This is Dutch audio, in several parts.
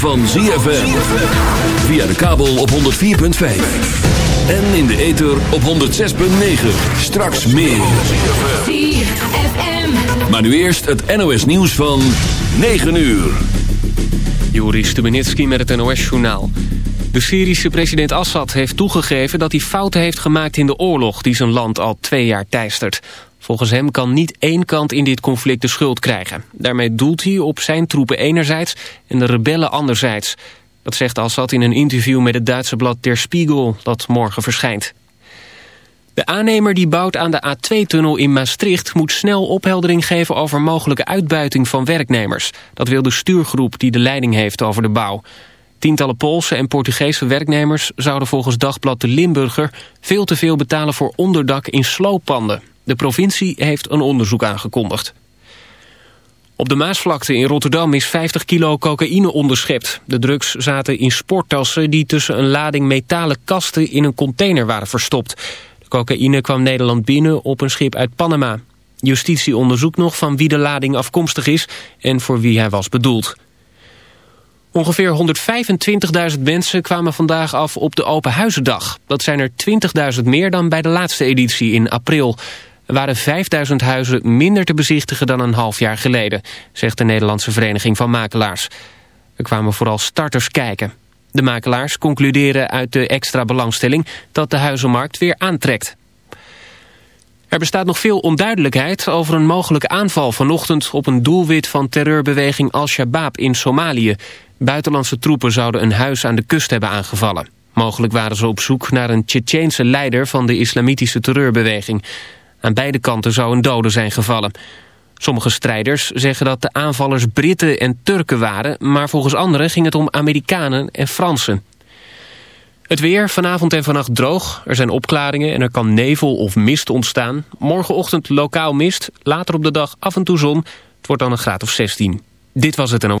van ZFM. Via de kabel op 104.5. En in de ether op 106.9. Straks meer. ZFM. Maar nu eerst het NOS nieuws van 9 uur. Joris Stubenitski met het NOS-journaal. De Syrische president Assad heeft toegegeven dat hij fouten heeft gemaakt in de oorlog... die zijn land al twee jaar teistert. Volgens hem kan niet één kant in dit conflict de schuld krijgen. Daarmee doelt hij op zijn troepen enerzijds en de rebellen anderzijds. Dat zegt Assad in een interview met het Duitse blad Der Spiegel dat morgen verschijnt. De aannemer die bouwt aan de A2-tunnel in Maastricht... moet snel opheldering geven over mogelijke uitbuiting van werknemers. Dat wil de stuurgroep die de leiding heeft over de bouw. Tientallen Poolse en Portugese werknemers zouden volgens Dagblad de Limburger... veel te veel betalen voor onderdak in slooppanden. De provincie heeft een onderzoek aangekondigd. Op de Maasvlakte in Rotterdam is 50 kilo cocaïne onderschept. De drugs zaten in sporttassen die tussen een lading metalen kasten in een container waren verstopt. De cocaïne kwam Nederland binnen op een schip uit Panama. Justitie onderzoekt nog van wie de lading afkomstig is en voor wie hij was bedoeld. Ongeveer 125.000 mensen kwamen vandaag af op de Open Huizendag. Dat zijn er 20.000 meer dan bij de laatste editie in april. Waren 5000 huizen minder te bezichtigen dan een half jaar geleden, zegt de Nederlandse Vereniging van Makelaars. Er kwamen vooral starters kijken. De makelaars concluderen uit de extra belangstelling dat de huizenmarkt weer aantrekt. Er bestaat nog veel onduidelijkheid over een mogelijke aanval vanochtend op een doelwit van terreurbeweging Al-Shabaab in Somalië. Buitenlandse troepen zouden een huis aan de kust hebben aangevallen. Mogelijk waren ze op zoek naar een Tsjetsjeense leider van de islamitische terreurbeweging. Aan beide kanten zou een dode zijn gevallen. Sommige strijders zeggen dat de aanvallers Britten en Turken waren... maar volgens anderen ging het om Amerikanen en Fransen. Het weer, vanavond en vannacht droog. Er zijn opklaringen en er kan nevel of mist ontstaan. Morgenochtend lokaal mist, later op de dag af en toe zon. Het wordt dan een graad of 16. Dit was het en.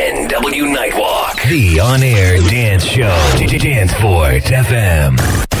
NW Nightwalk. The on-air dance show. Danceport FM.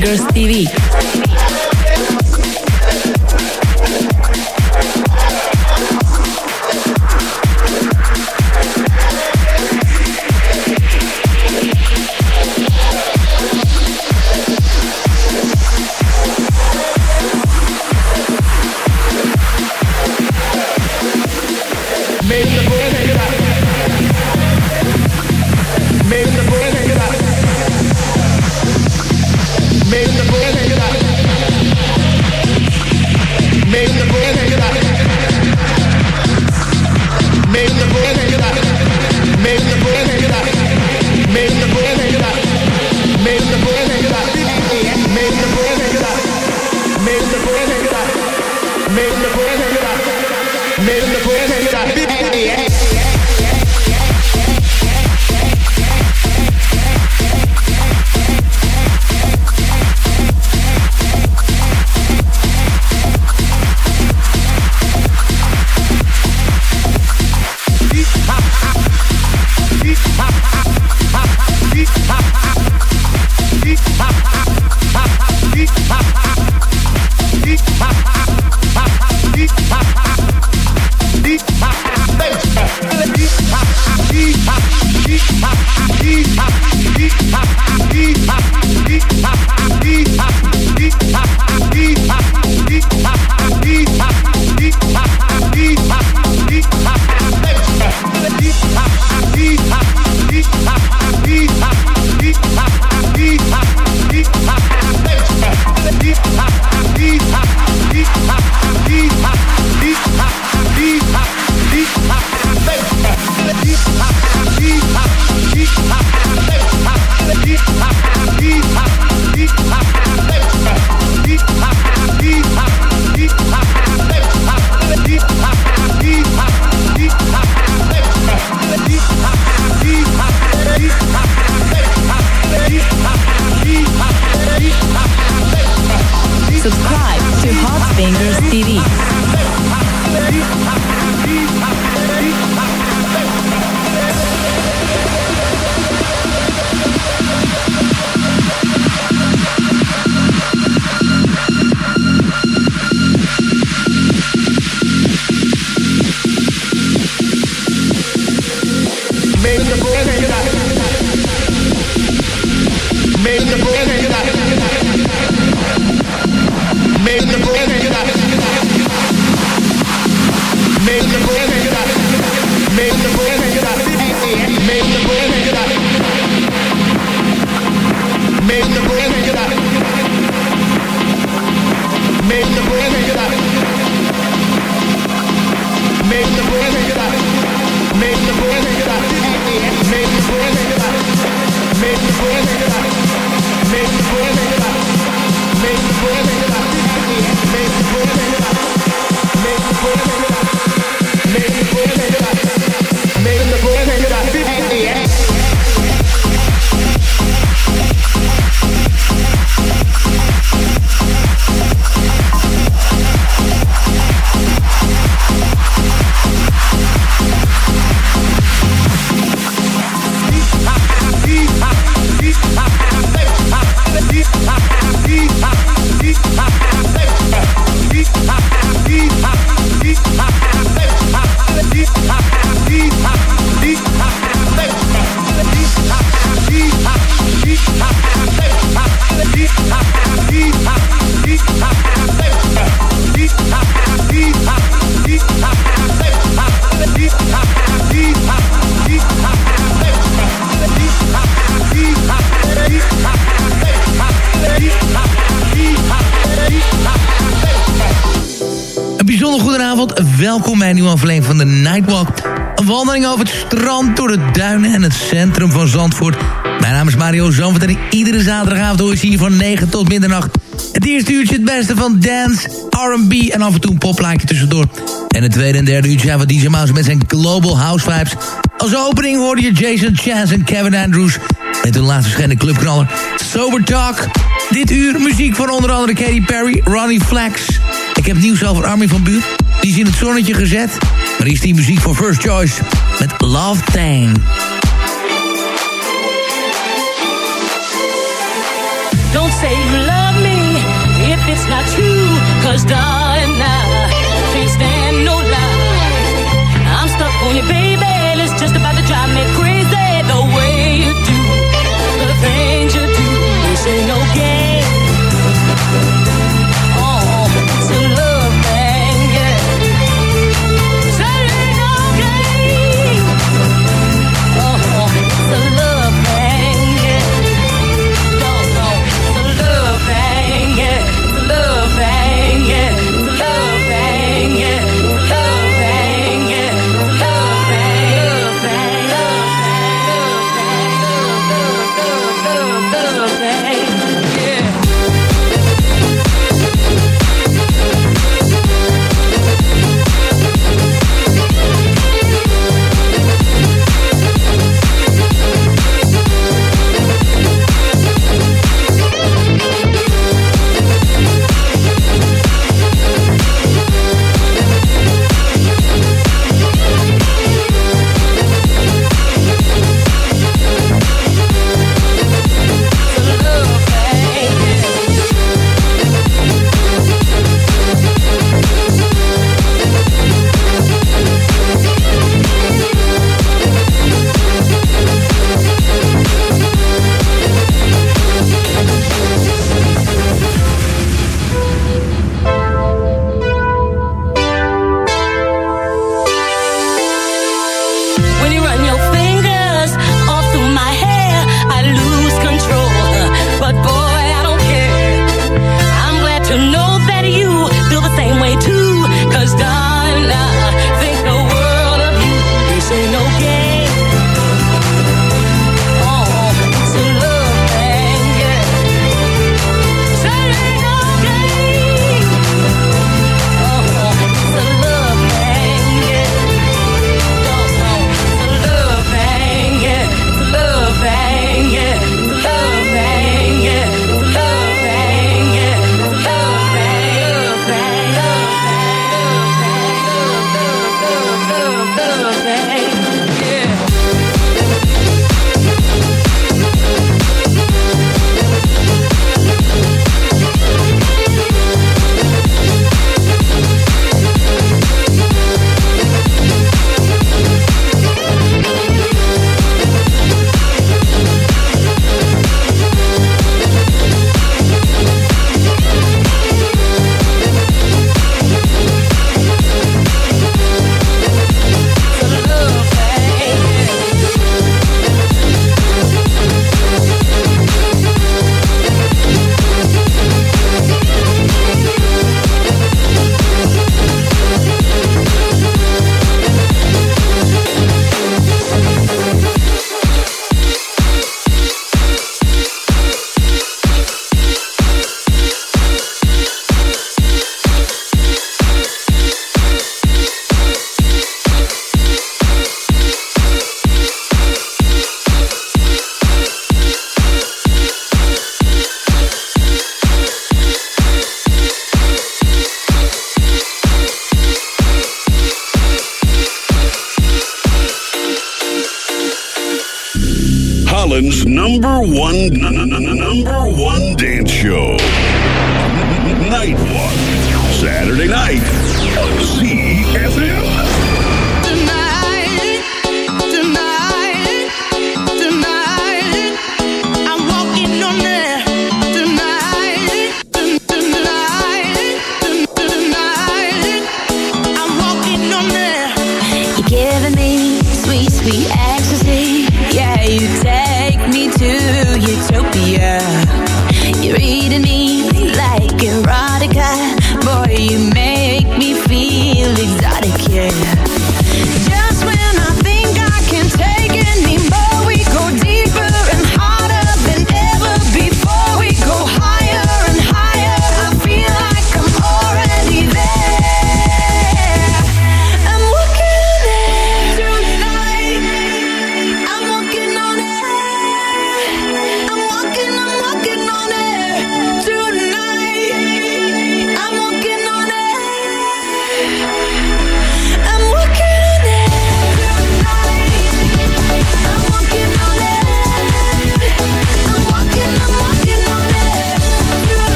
Girls TV welkom bij een nieuwe aflevering van de Nightwalk. Een wandeling over het strand, door de duinen en het centrum van Zandvoort. Mijn naam is Mario Zandvoort en iedere zaterdagavond hoor je hier van 9 tot middernacht. Het eerste uurtje het beste van dance, R&B en af en toe een poplaatje tussendoor. En het tweede en derde uurtje van DJ Mouse met zijn Global House Vibes. Als opening hoorde je Jason Chance en Kevin Andrews... met hun laatst verschenen clubknaller Sober Talk. Dit uur muziek van onder andere Katy Perry, Ronnie Flex... Ik heb nieuws over Armin van Buur. Die is in het zonnetje gezet. Maar is die muziek voor First Choice met Love Tang. Don't say you love me if it's not true. Cause darling, I can't stand no lie. I'm stuck on you, baby.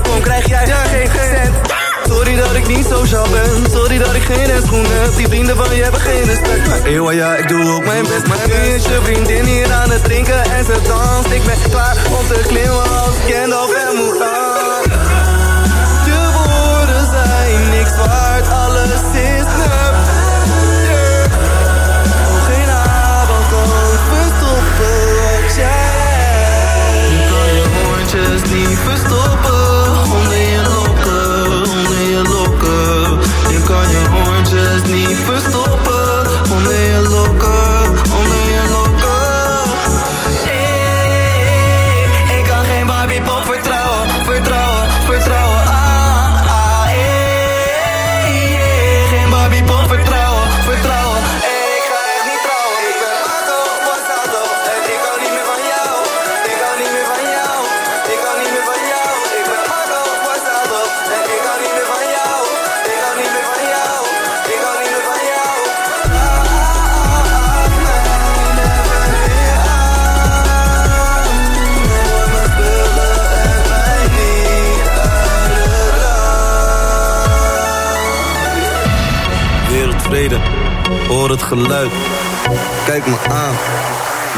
Kom, krijg jij geen cent. Sorry dat ik niet sociaal ben, sorry dat ik geen schoenen heb. Die vrienden van je hebben geen respect. Maar eeuw, ja, ik doe ook mijn best. Maar nu is je vriendin hier aan het drinken en ze danst. Ik ben klaar om te klimmen als Gandalf en Mulan. Je woorden zijn niks waard, alles is hoor het geluid. Kijk me aan.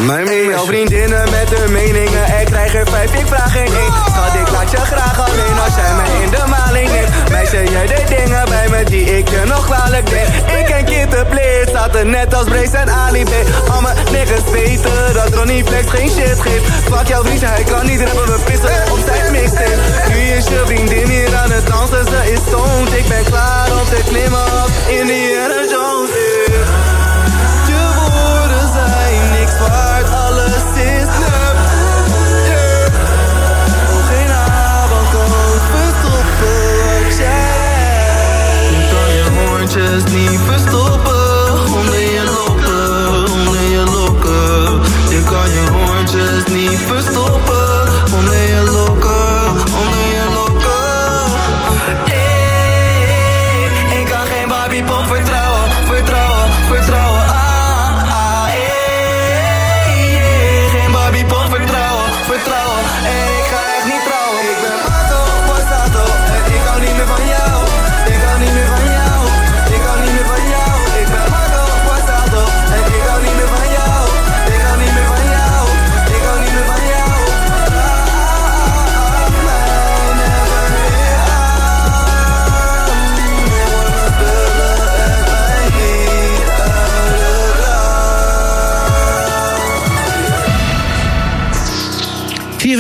Mijn hey, jouw vriendinnen met hun meningen. Ik krijg er vijf, ik vraag geen één. Schat, ik laat je graag alleen als jij mij in de maling neemt. Meisje, jij deed dingen bij me die ik je nog kwalijk deed. Ik en de Play zaten net als Brace en Ali B. Al mijn niggas weten dat Ronnie Flex geen shit geeft. Fuck jouw vriendje, hij kan niet rappen, we pissen op zijn mixtape. Nu is je vriendin hier aan het dansen, ze is stoned. Ik ben klaar om te klimmen op Indiana Jones. yeah. Je woorden zijn niks waard, alles is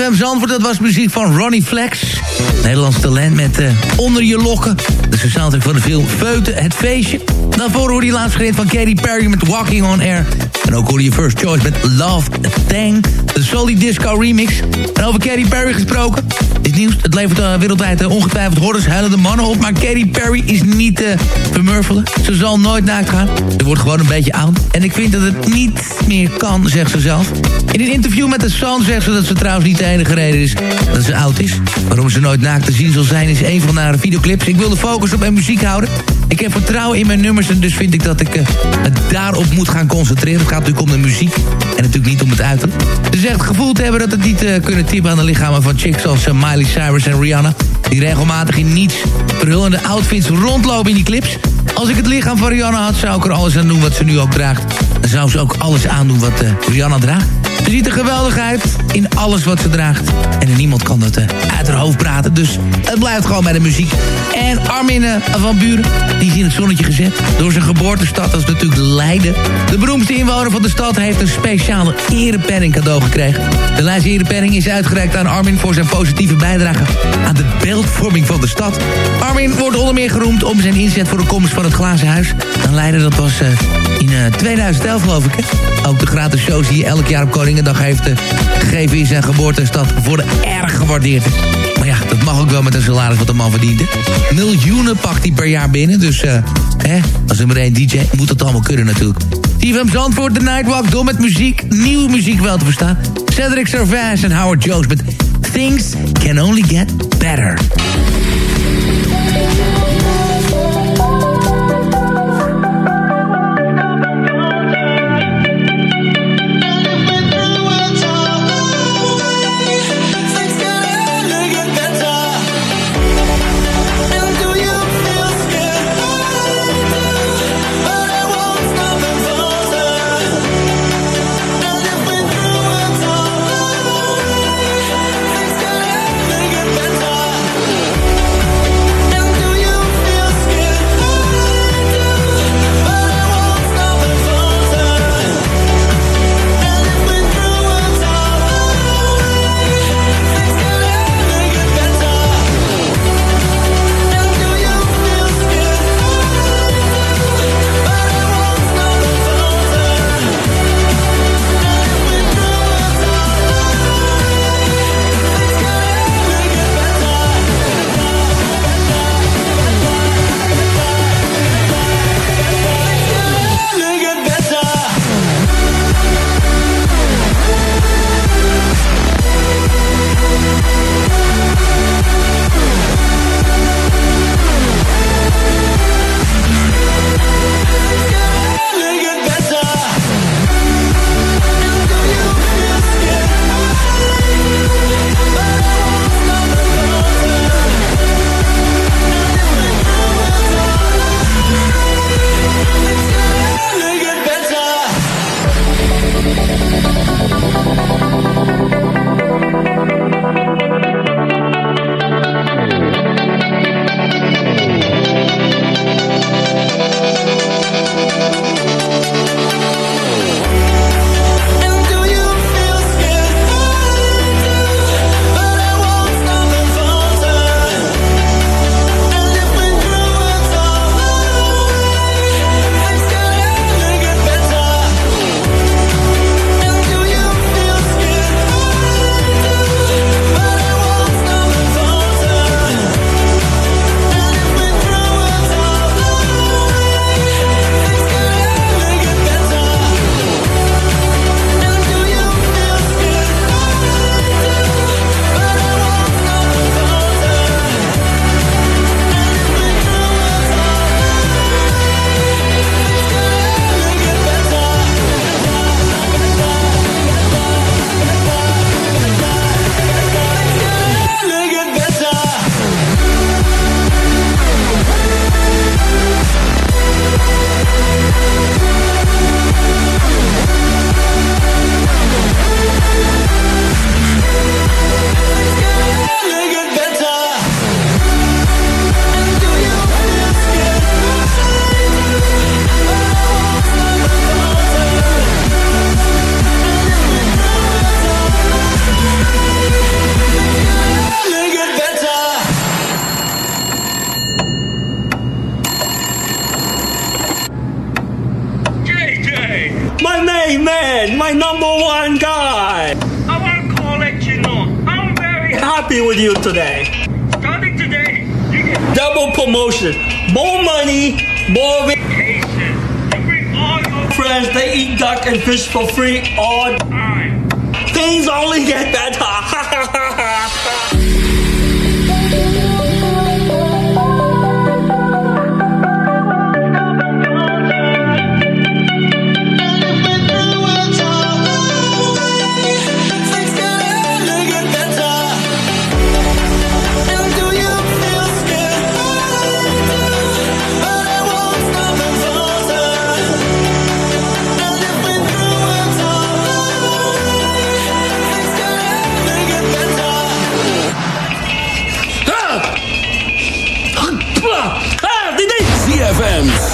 CFM Zandvoort, dat was muziek van Ronnie Flex. Nederlands talent met eh, Onder je lokken. De soundtrack van de film Feuten, het feestje. Daarvoor hoorde je laatst gereden van Katy Perry met Walking on Air. En ook hoorde je First Choice met Love Thang. De Solid Disco remix. En over Katy Perry gesproken. Dit nieuws, het levert eh, wereldwijd uh, ongetwijfeld hordes huilende mannen op. Maar Katy Perry is niet te vermurfelen. Ze zal nooit naakt gaan. Ze wordt gewoon een beetje oud. En ik vind dat het niet meer kan, zegt ze zelf. In een interview met de Sun zegt ze dat ze trouwens niet de enige reden is dat ze oud is. Waarom ze nooit naakt te zien zal zijn is een van haar videoclips. Ik wil de focus op mijn muziek houden. Ik heb vertrouwen in mijn nummers en dus vind ik dat ik uh, het daarop moet gaan concentreren. Het gaat natuurlijk om de muziek en natuurlijk niet om het uiterlijk. Ze zegt gevoeld te hebben dat het niet uh, kunnen tippen aan de lichamen van chicks zoals uh, Miley Cyrus en Rihanna. Die regelmatig in niets verhullende outfits rondlopen in die clips. Als ik het lichaam van Rihanna had, zou ik er alles aan doen wat ze nu ook draagt. Dan zou ze ook alles aandoen wat Rihanna draagt. Ze ziet er geweldig uit in alles wat ze draagt. En niemand kan dat uh, uit haar hoofd praten. Dus het blijft gewoon bij de muziek. En Armin uh, van Buren, die is in het zonnetje gezet. Door zijn geboortestad, is natuurlijk Leiden. De beroemdste inwoner van de stad heeft een speciale erepenning cadeau gekregen. De lijst erepenning is uitgereikt aan Armin voor zijn positieve bijdrage aan de beeldvorming van de stad. Armin wordt onder meer geroemd om zijn inzet voor de komst van het Glazen Huis. Dan Leiden, dat was uh, in 2011 geloof ik. Hè? Ook de gratis shows die je elk jaar op Koningendag heeft gegeven in zijn geboortestad worden erg gewaardeerd. Maar ja, dat mag ook wel met een salaris wat de man verdient. Miljoenen pakt hij per jaar binnen. Dus uh, hè, als nummer 1 DJ moet dat allemaal kunnen natuurlijk. TVM Zandvoort, The Nightwalk, door met muziek. Nieuwe muziek wel te verstaan. Cedric Servais en Howard Jones met Things Can Only Get Better.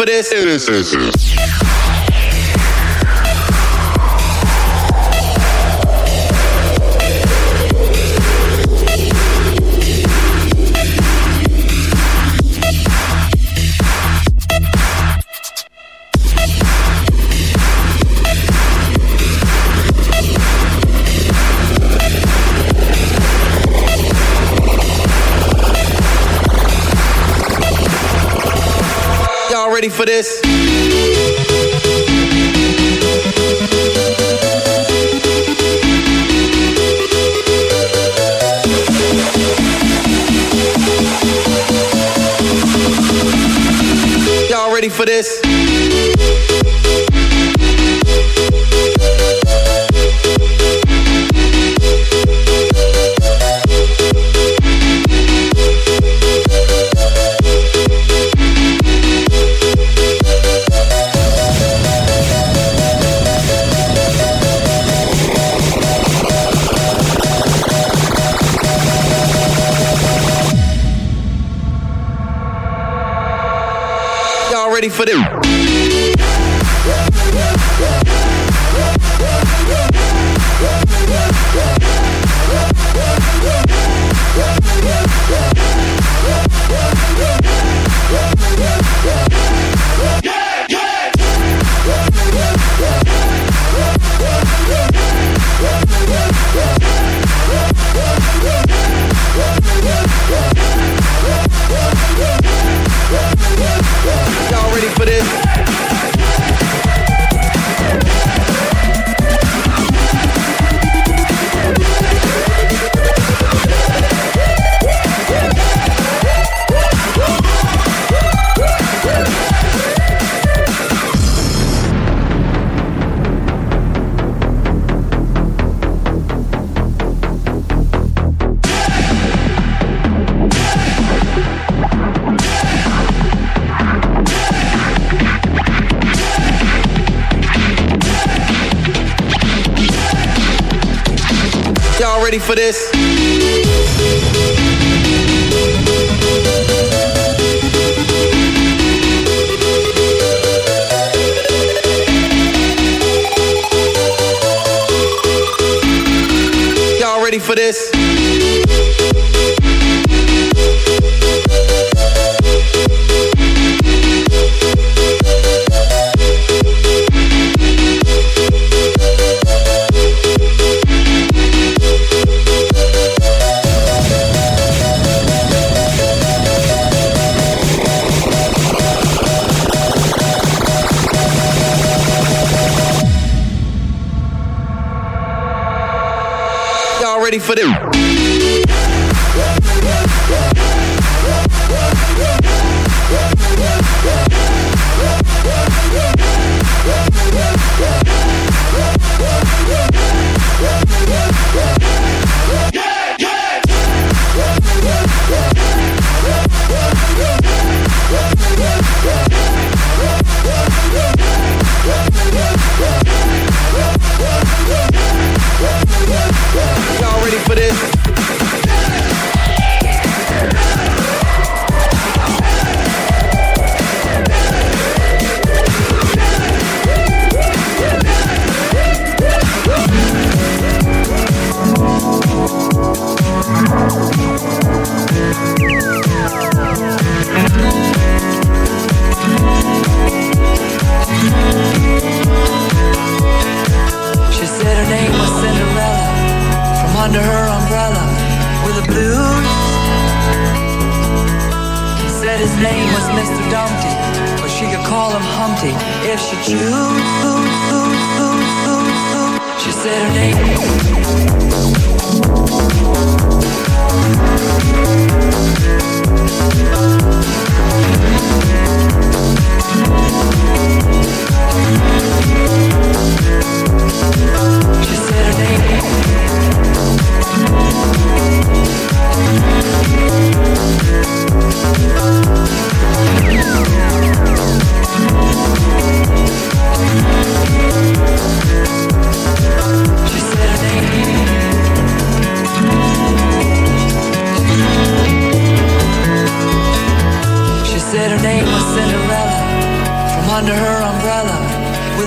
for this. for this.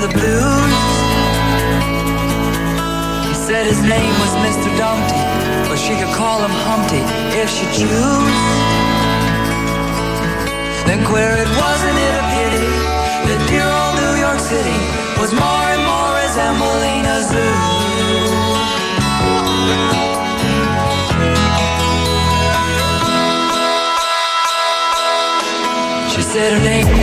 The blues. He said his name was Mr. Dumpty, but she could call him Humpty if she choose. Then queer it wasn't it a pity that dear old New York City was more and more resembling a zoo. She said her name.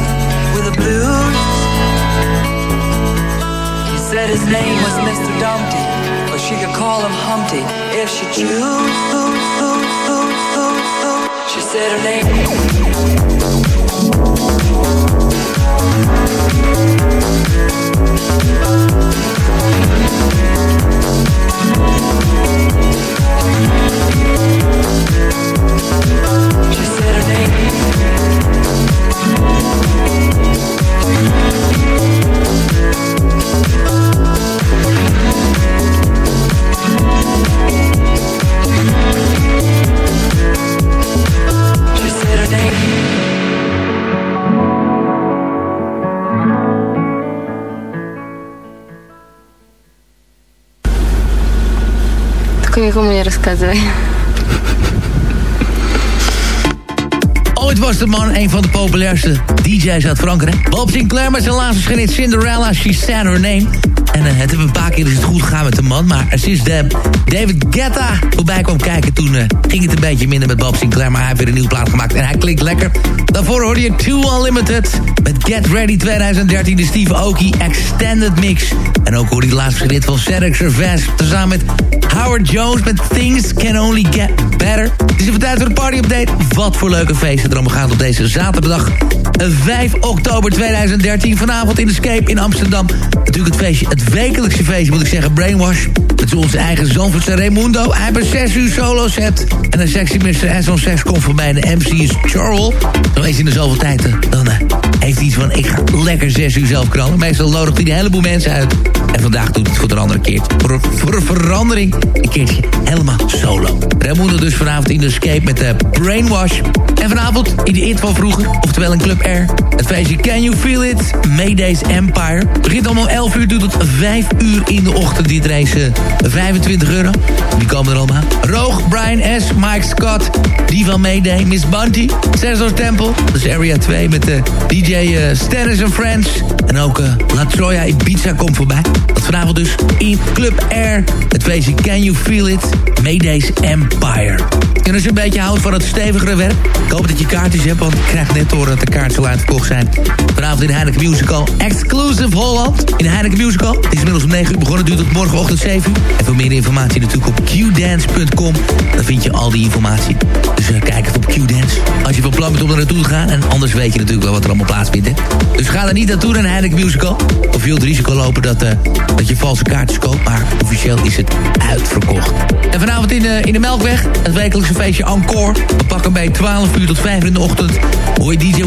blues. He said his name was Mr. Dumpty, but she could call him Humpty if she choose. She said her name. She said her name. Ты никому не рассказывай. Ooit was de man een van de populairste DJ's uit Frankrijk. Bob Sinclair met zijn laatste schenit Cinderella, She Said Her Name. En eh, het hebben een paar keer is het goed gegaan met de man. Maar sinds de David Guetta voorbij kwam kijken... toen eh, ging het een beetje minder met Bob Sinclair. Maar hij heeft weer een nieuwe plaat gemaakt en hij klinkt lekker. Daarvoor hoorde je Too Unlimited met Get Ready 2013... de Steve Aoki Extended Mix. En ook hoorde je de laatste schenit van Cedric Cervez... tezamen met Howard Jones met Things Can Only Get Better. Het is even tijd voor de party-update. Wat voor leuke feesten er allemaal gaan op deze zaterdag... 5 oktober 2013. Vanavond in de Escape in Amsterdam. Natuurlijk het feestje, het wekelijkse feestje moet ik zeggen, Brainwash. Met is onze eigen Zandvoortse Raimundo. Hij heeft een 6 uur solo set. En een sexy mister en zo'n seks komt voorbij. De MC is Charles. Zo eens in de zoveel tijd. eh, Dan eh, heeft hij iets van, ik ga lekker 6 uur zelf knallen. Meestal nodigt hij een heleboel mensen uit. En vandaag doet hij het voor een andere keer. Voor, een verandering. Een keertje helemaal solo. Raimundo dus vanavond in de Escape met de Brainwash. En vanavond in de van vroeger. Oftewel in Club Het feestje Can You Feel It? Mayday's Empire. Begint allemaal om 11 uur, tot 5 uur in de ochtend. Die race 25 euro. Die komen er allemaal. Roog, Brian S., Mike Scott, die Mayday, Miss Bunty, Cesar Temple. Is Area 2 met de DJ uh, and Friends. En ook uh, La Troya Ibiza komt voorbij. Dat vanavond dus in Club Air. Het feestje Can You Feel It? Mayday's Empire. En als je een beetje houdt van het stevigere werk... ik hoop dat je kaartjes hebt, want ik krijg net horen dat de kaartjes al uitverkocht zijn. Vanavond in Heineken Musical Exclusive Holland. In Heineken Musical. Het is inmiddels om 9 uur begonnen, duurt tot morgenochtend 7 uur. En voor meer informatie natuurlijk op qdance.com. Dan vind je al die informatie. Dus uh, kijk even op Qdance. Als je van plan bent om er naartoe te gaan. En anders weet je natuurlijk wel wat er allemaal plaatsvindt. Dus ga er niet naartoe naar Heineken Musical. Of je het risico lopen dat, eh, dat je valse kaartjes koopt. Maar officieel is het uitverkocht. En vanavond in, in de Melkweg, het wekelijkse feestje Encore. We pakken bij 12 uur tot 5 uur in de ochtend. Hoor je DJ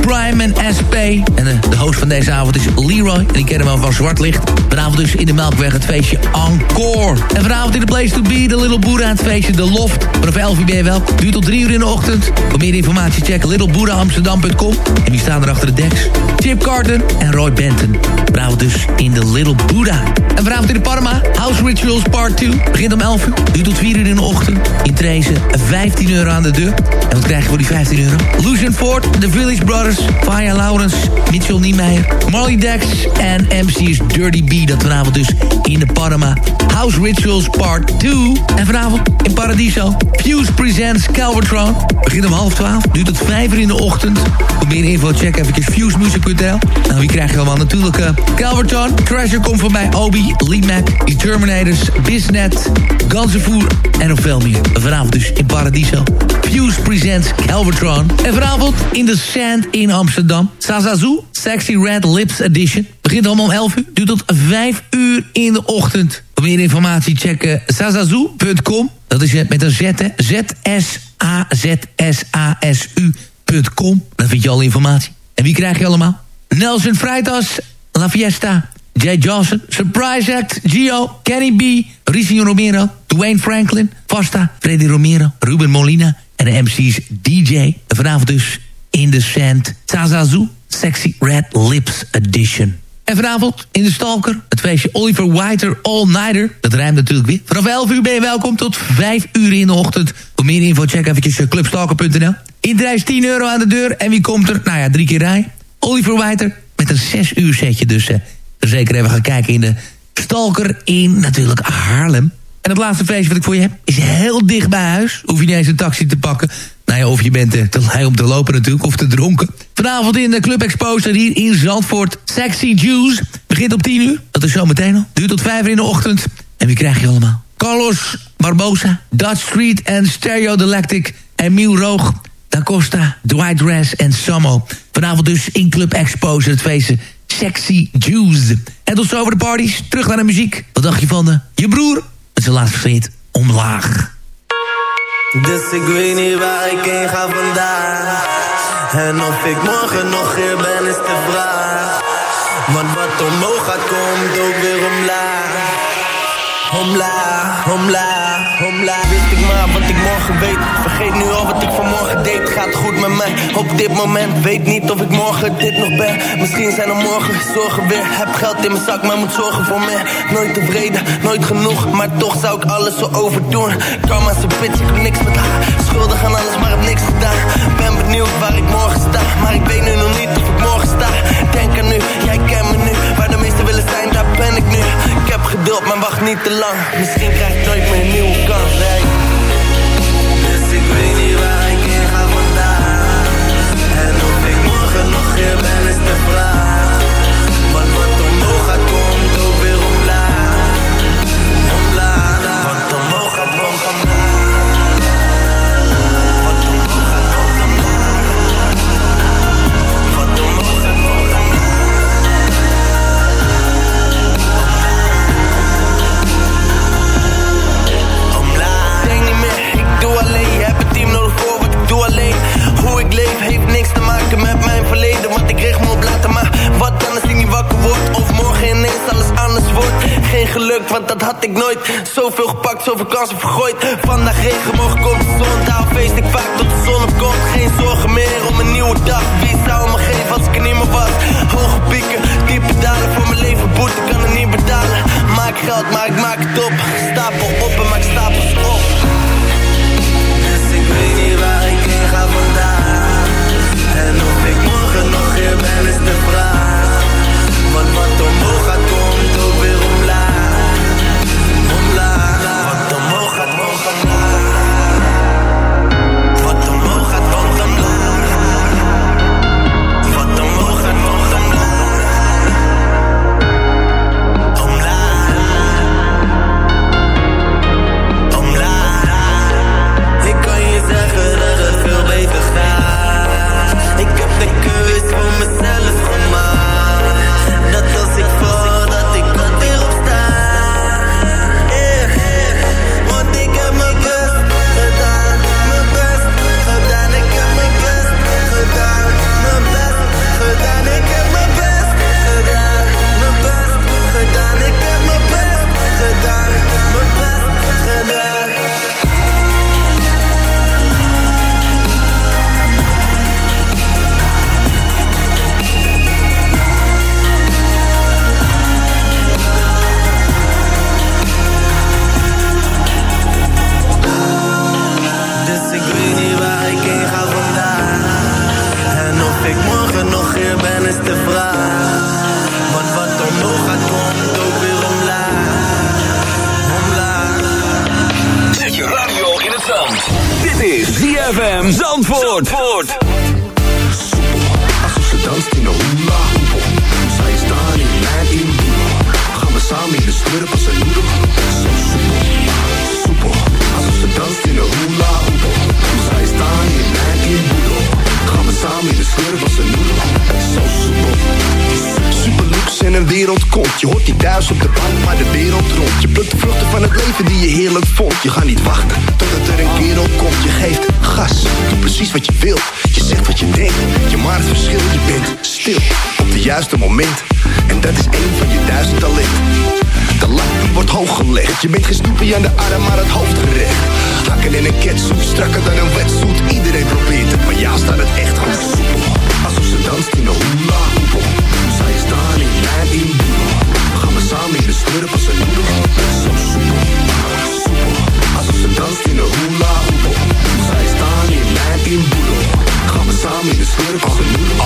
Prime en SP. En de, de host van deze avond is Leroy. En die kennen we van Zwart Licht. Vanavond dus in de Melkweg het feestje Encore. En vanavond in de Place to Be, de Little Buddha, het feestje De Loft. Vanaf 11 uur ben je wel. Duurt tot 3 uur in de ochtend. Voor meer informatie check littlebuddhaamsterdam.com. En wie staan er achter de deks? Chip Carton en Roy Benton. Vanavond dus in de Little Buddha. En vanavond in de Parma, House Rituals Part 2. Begint om 11 uur, duurt tot 4 uur in de ochtend. In Trezen 15 euro aan de deur. En wat krijg je voor die 15 euro? Lucian Ford, The Village Brothers, Faya Lawrence, Mitchell Niemeyer, Molly Dex en MC's Dirty B. Dat vanavond dus in de Parma. House Rituals Part 2. En vanavond in Paradiso. Fuse Presents Calvertron. Begint om half 12. Duurt tot 5 uur in de ochtend. Voor meer info check even fusemusic.nl. Nou, wie krijg je allemaal? Natuurlijk uh, Calvertron. Treasure komt voorbij. Obi, Lee Mac, The Terminators, Biznet, Ganzenvoer en nog veel meer. Vanavond dus in Paradiso. Fuse Presents Calvertron. En vanavond in The Sand in Amsterdam. Sazazu, Sexy Red Lips Edition. Begint allemaal om 11 uur. Duurt tot 5 uur in de ochtend. Voor meer informatie check uh, sazazu.com. Dat is het met een Z. Z-S-A-Z-S-A-S-U.com. Daar vind je alle informatie. En wie krijg je allemaal? Nelson Freitas, La Fiesta, Jay Johnson, Surprise Act, Gio, Kenny B, Ricio Romero, Dwayne Franklin, Vasta, Freddy Romero, Ruben Molina en de MC's DJ. Vanavond dus in the Sand, Sazazu, Sexy Red Lips Edition. En vanavond in de Stalker, het feestje Oliver Whiter All Nighter. Dat rijmt natuurlijk weer. Vanaf 11 uur ben je welkom tot 5 uur in de ochtend. Voor meer info check eventjes clubstalker.nl. Iedereen 10 euro aan de deur. En wie komt er? Nou ja, drie keer rij. Oliver Whiter met een 6 uur setje. Dus eh, zeker even gaan kijken in de Stalker in natuurlijk Haarlem. En het laatste feestje wat ik voor je heb is heel dicht bij huis. Hoef je niet eens een taxi te pakken. Nou ja, of je bent te lui om te lopen natuurlijk, of te dronken. Vanavond in de Club Exposure hier in Zandvoort. Sexy Juice. Begint op 10 uur. Dat is zometeen al. Duurt tot 5 uur in de ochtend. En wie krijg je allemaal? Carlos Barbosa, Dutch Street en Stereo Delectic. Emiel Roog, Da Costa, Dwight Ress en Samo. Vanavond dus in Club Exposure het feestje Sexy Juice. En tot zover de parties. Terug naar de muziek. Wat dacht je van de, je broer? Met zijn laatste vriend omlaag. Dus ik weet niet waar ik heen ga vandaag. En of ik morgen nog hier ben is de vraag. Want wat omhoog gaat komt ook weer omlaag. Omlaag, omlaag, omlaag. Wist ik maar wat ik morgen weet. Vergeet nu wat ik vanmorgen deed. Gaat goed met mij op dit moment. Weet niet of ik morgen dit nog ben. Misschien zijn er morgen zorgen weer. Heb geld in mijn zak, maar moet zorgen voor meer. Nooit tevreden, nooit genoeg. Maar toch zou ik alles zo overdoen. Karma is een bitch, ik heb niks met haar. Schuldig aan alles, maar heb niks gedaan. Ben benieuwd waar ik morgen sta. Maar ik weet nu nog niet of ik morgen sta. Denk aan nu, jij kent me nu. Waar de meesten willen zijn, daar ben ik nu. Ik heb geduld, maar wacht niet te lang. Misschien krijg ik nooit meer een nieuwe kans. Dus ik weet had ik nooit. Zoveel gepakt, zoveel kansen vergooid. Vandaag morgen komt de zon. Daarom feest ik vaak tot En dat is één van je duizend talenten. De lat die wordt hoog gelegd. Je bent geen aan de arm, maar het hoofd gerecht. Hakken in een ketsoep, strakker dan een wetsuit. Iedereen probeert het, maar ja staat het echt goed. Alsof ze danst in een hula hoepel. Zij staan in lijn in boedel. Gaan we samen in de slurp als een. Zo soepel, soepel. Alsof ze danst in een hula hoepel. Zij staan in lijn in boedel. Samen in de slurp als een noedel.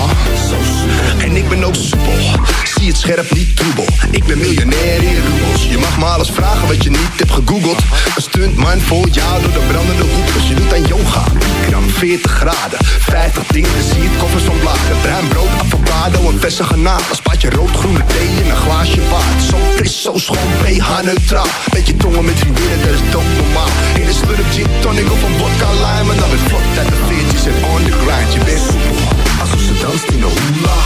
Soepel. En ik ben ook soepel. Zie het scherp, niet troebel. Ik ben miljonair in roebels. Je mag me alles vragen wat je niet hebt gegoogeld. Een stuntman vol jou door de brandende hoek. Als je doet aan yoga, gram 40 graden. 50 dingen, zie het koffers van bladen. Bruin brood, avocado, een verse granaat. Een spaatje rood-groene thee en een glaasje water. Zo fris, zo schoon, pH-neutraal. Beetje tongen met vriendinnen, dat is toch normaal. In een slurp gin tonic of een vodka lime. En dan weer vlot uit de veertjes en on the grind. Je bent soepel, alsof ze danst in een hula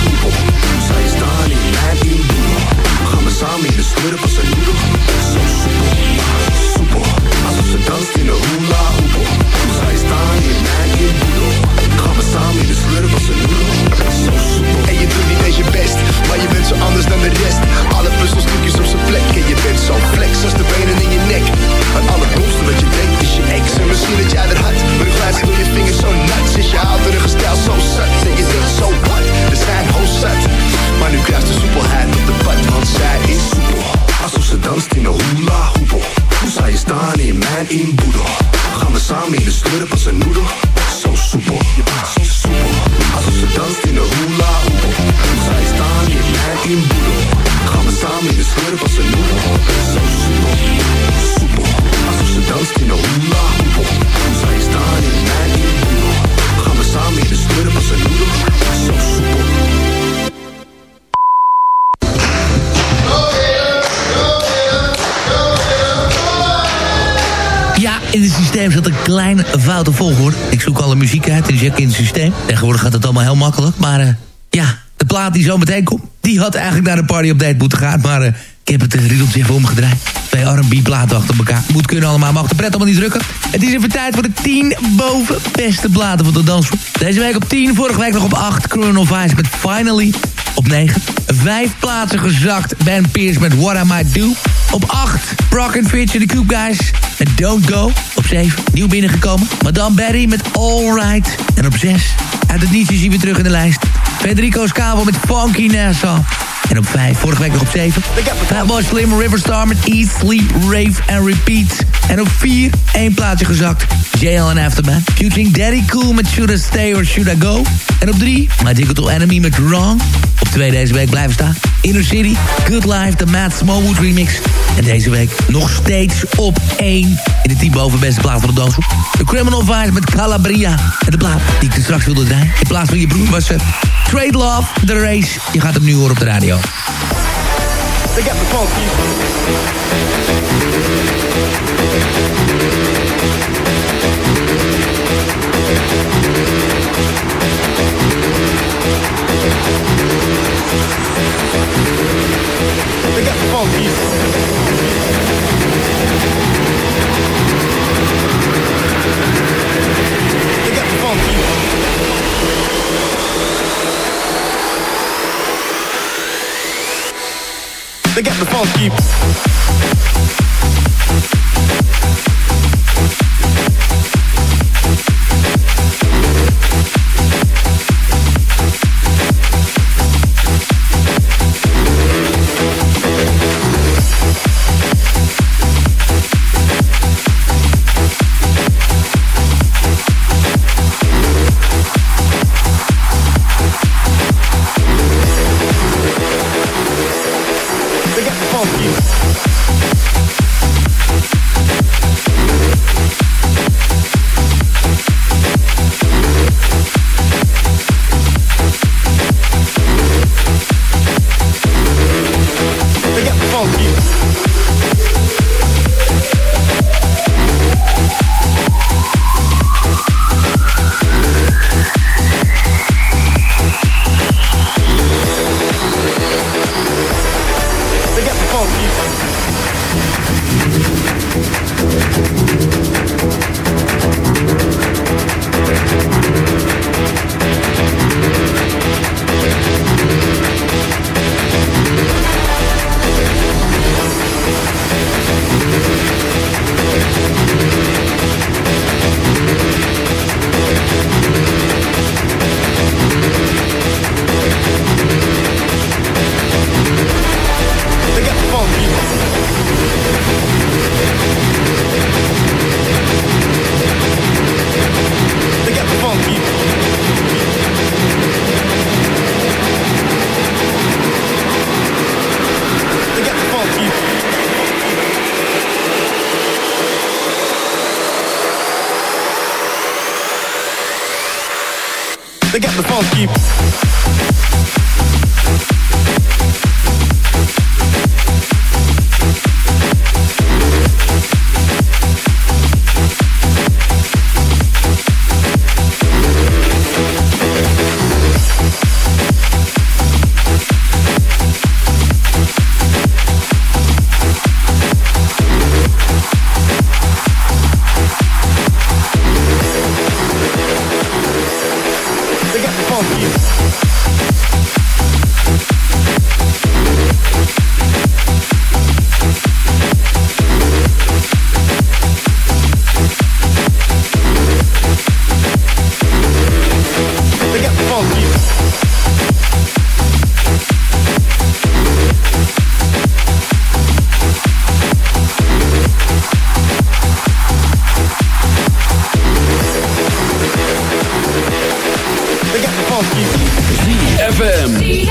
foute volgorde. Ik zoek alle muziek uit en check in het systeem. Tegenwoordig gaat het allemaal heel makkelijk. Maar eh, ja, de plaat die zo meteen komt... die had eigenlijk naar de party update moeten gaan. Maar eh, ik heb het uh, riedeltje even omgedraaid. Twee R&B-platen achter elkaar. Moet kunnen allemaal, mag de pret allemaal niet drukken. Het is even tijd voor de 10 boven beste platen van de dansgroep. Deze week op 10, vorige week nog op 8. Criminal Vice met Finally. Op 9. Vijf plaatsen gezakt. Ben Pierce met What I Might Do. Op 8. Brock and Fitch en de Cube Guys met Don't Go. Op 7. Nieuw binnengekomen. Madame Barry met All Right. En op 6. Uit het niets zien we terug in de lijst. Federico Scavo met Funky Nassau. En op 5, vorige week nog op 7. Fatboy Slim Riverstar met Eat, Sleep, Rave and Repeat. En op 4, één plaatsje gezakt. JL en Afterman. Featuring Daddy Cool met Should I Stay or Should I Go. En op 3, My Digital Enemy met Wrong. Op 2 deze week blijven staan. Inner City, Good Life, de Matt Smallwood remix. En deze week nog steeds op 1 in de 10 boven beste plaat van de dansgroep. The Criminal Vice met Calabria. En de plaat die ik er straks wilde draaien. In plaats van je broer was uh, Trade Love, The Race. Je gaat hem nu horen op de radio. They got the funky. They got the funky. They got the funky. ZFM.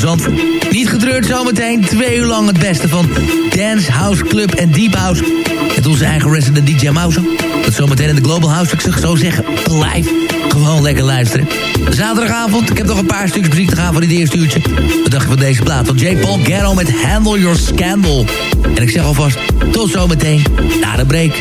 Zandvoort. Niet gedreurd zometeen. Twee uur lang het beste van Dance, House, Club en Deep House. Met onze eigen resident DJ Mouse. Dat zometeen in de Global House. Ik zou zeggen, blijf gewoon lekker luisteren. Zaterdagavond, ik heb nog een paar stukjes muziek te gaan voor dit eerste uurtje. Wat dacht je van deze plaat? Van J. Paul Garrow met Handle Your Scandal. En ik zeg alvast, tot zometeen, na de break.